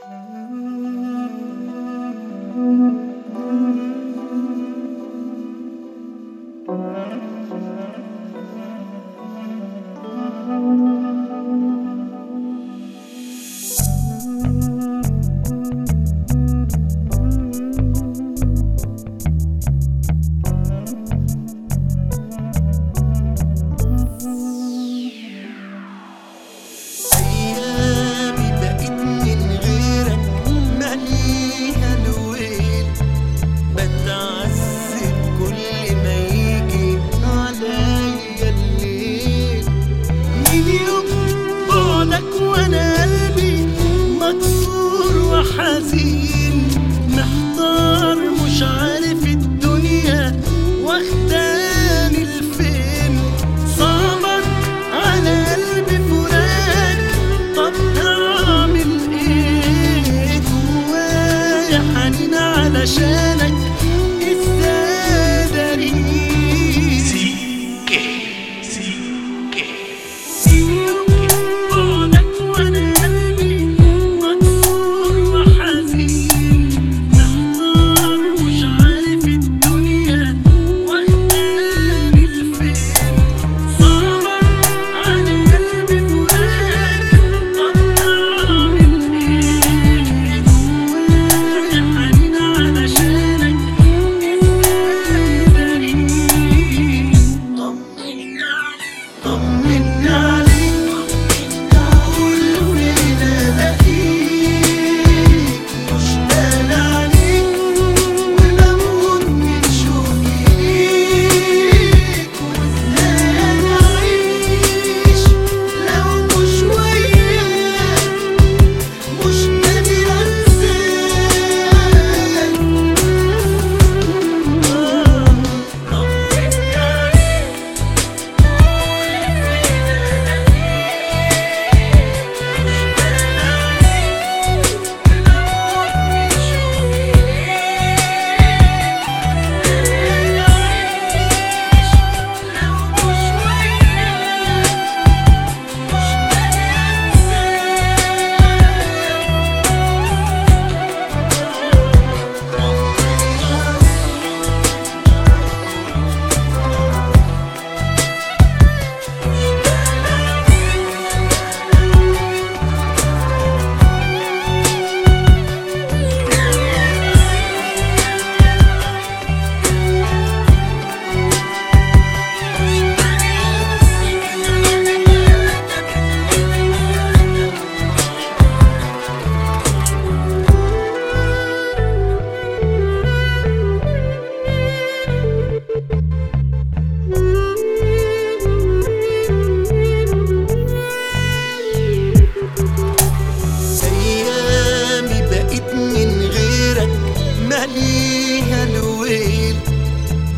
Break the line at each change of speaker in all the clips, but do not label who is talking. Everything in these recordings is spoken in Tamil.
Thank you. See.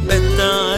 better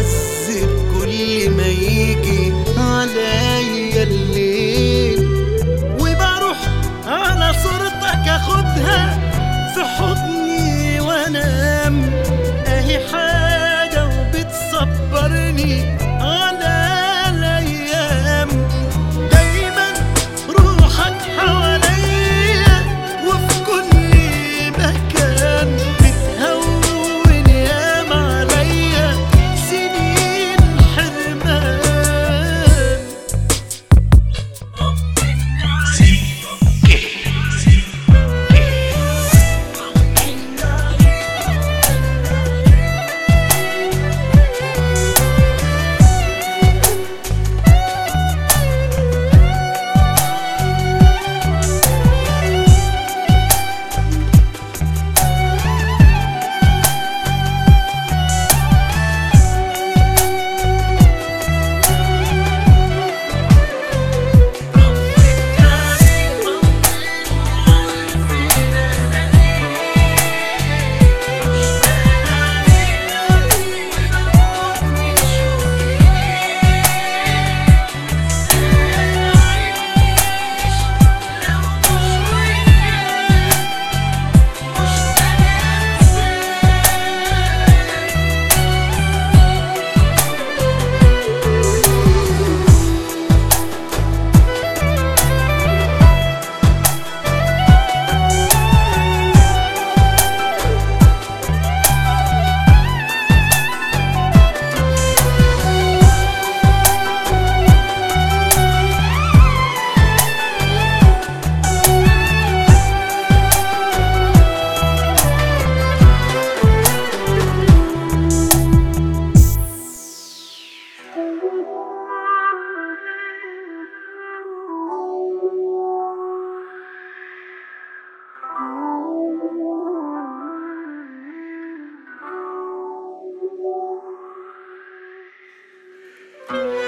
Thank you.